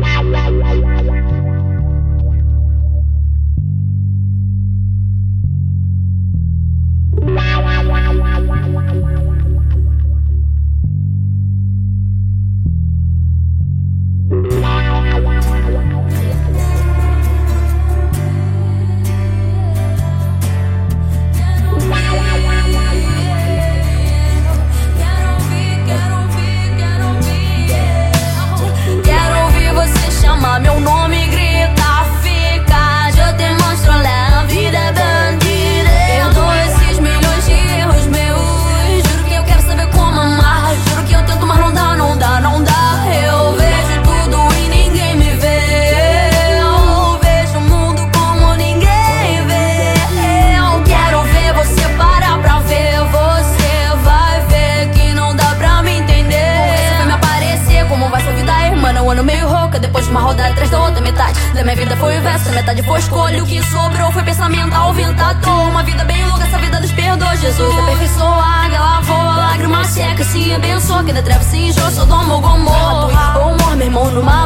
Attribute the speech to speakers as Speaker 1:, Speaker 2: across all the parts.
Speaker 1: wow, wow, wow, wow. metade da minha vida foi o verso, metade foi escolha. O que sobrou foi pensamento alventador. Uma vida bem louca, essa vida dos perdoa, Jesus. Aperfeiçoa, água lavou, lágrima seca, se abençoa. Que da treva se enjoa, sou do gomorra. Ou mor, meu irmão, numa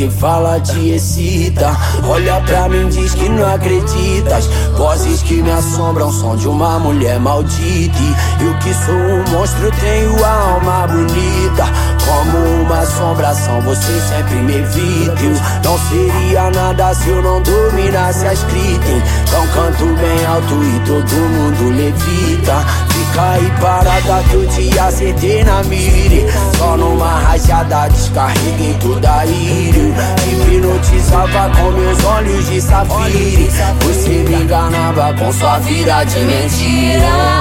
Speaker 2: de fala te excita. Olha pra mim, diz que não acreditas. Vozes que me assombram são de uma mulher maldita. Eu que sou um monstro, tenho a alma bonita. Como uma assombração, você sempre me evita. Não seria nada se eu não dominasse a escrita. Então canto bem alto e todo mundo levita. Aí parada que eu te acertei na mire. Só numa rajada descarreguei toda a ira Hipnotizava com meus olhos de safira Você me enganava com sua vida
Speaker 1: de mentira